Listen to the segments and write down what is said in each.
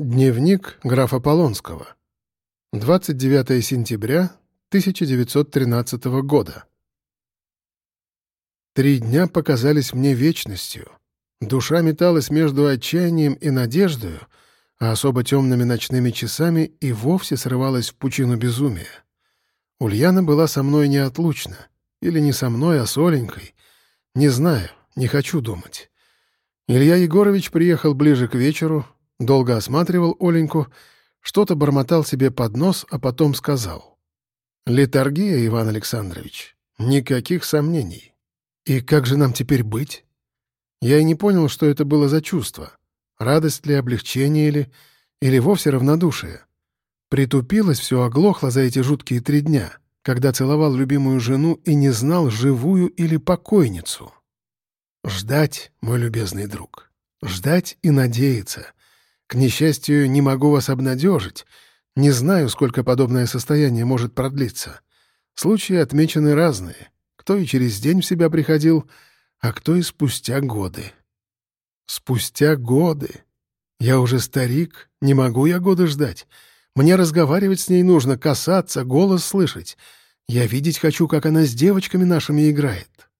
Дневник графа Полонского. 29 сентября 1913 года. Три дня показались мне вечностью. Душа металась между отчаянием и надеждою, а особо темными ночными часами и вовсе срывалась в пучину безумия. Ульяна была со мной неотлучна. Или не со мной, а с Оленькой. Не знаю, не хочу думать. Илья Егорович приехал ближе к вечеру, Долго осматривал Оленьку, что-то бормотал себе под нос, а потом сказал. «Литургия, Иван Александрович. Никаких сомнений. И как же нам теперь быть?» Я и не понял, что это было за чувство. Радость ли, облегчение ли, или вовсе равнодушие. Притупилось все, оглохло за эти жуткие три дня, когда целовал любимую жену и не знал, живую или покойницу. Ждать, мой любезный друг. Ждать и надеяться — к несчастью, не могу вас обнадежить. Не знаю, сколько подобное состояние может продлиться. Случаи отмечены разные. Кто и через день в себя приходил, а кто и спустя годы. Спустя годы. Я уже старик, не могу я годы ждать. Мне разговаривать с ней нужно, касаться, голос слышать. Я видеть хочу, как она с девочками нашими играет.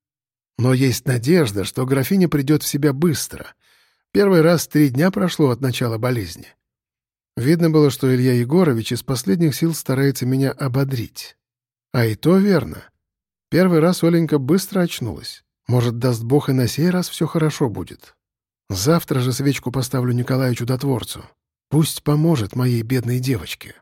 Но есть надежда, что графиня придет в себя быстро — Первый раз три дня прошло от начала болезни. Видно было, что Илья Егорович из последних сил старается меня ободрить. А и то верно. Первый раз Оленька быстро очнулась. Может, даст Бог, и на сей раз все хорошо будет. Завтра же свечку поставлю Николаю Чудотворцу. Пусть поможет моей бедной девочке.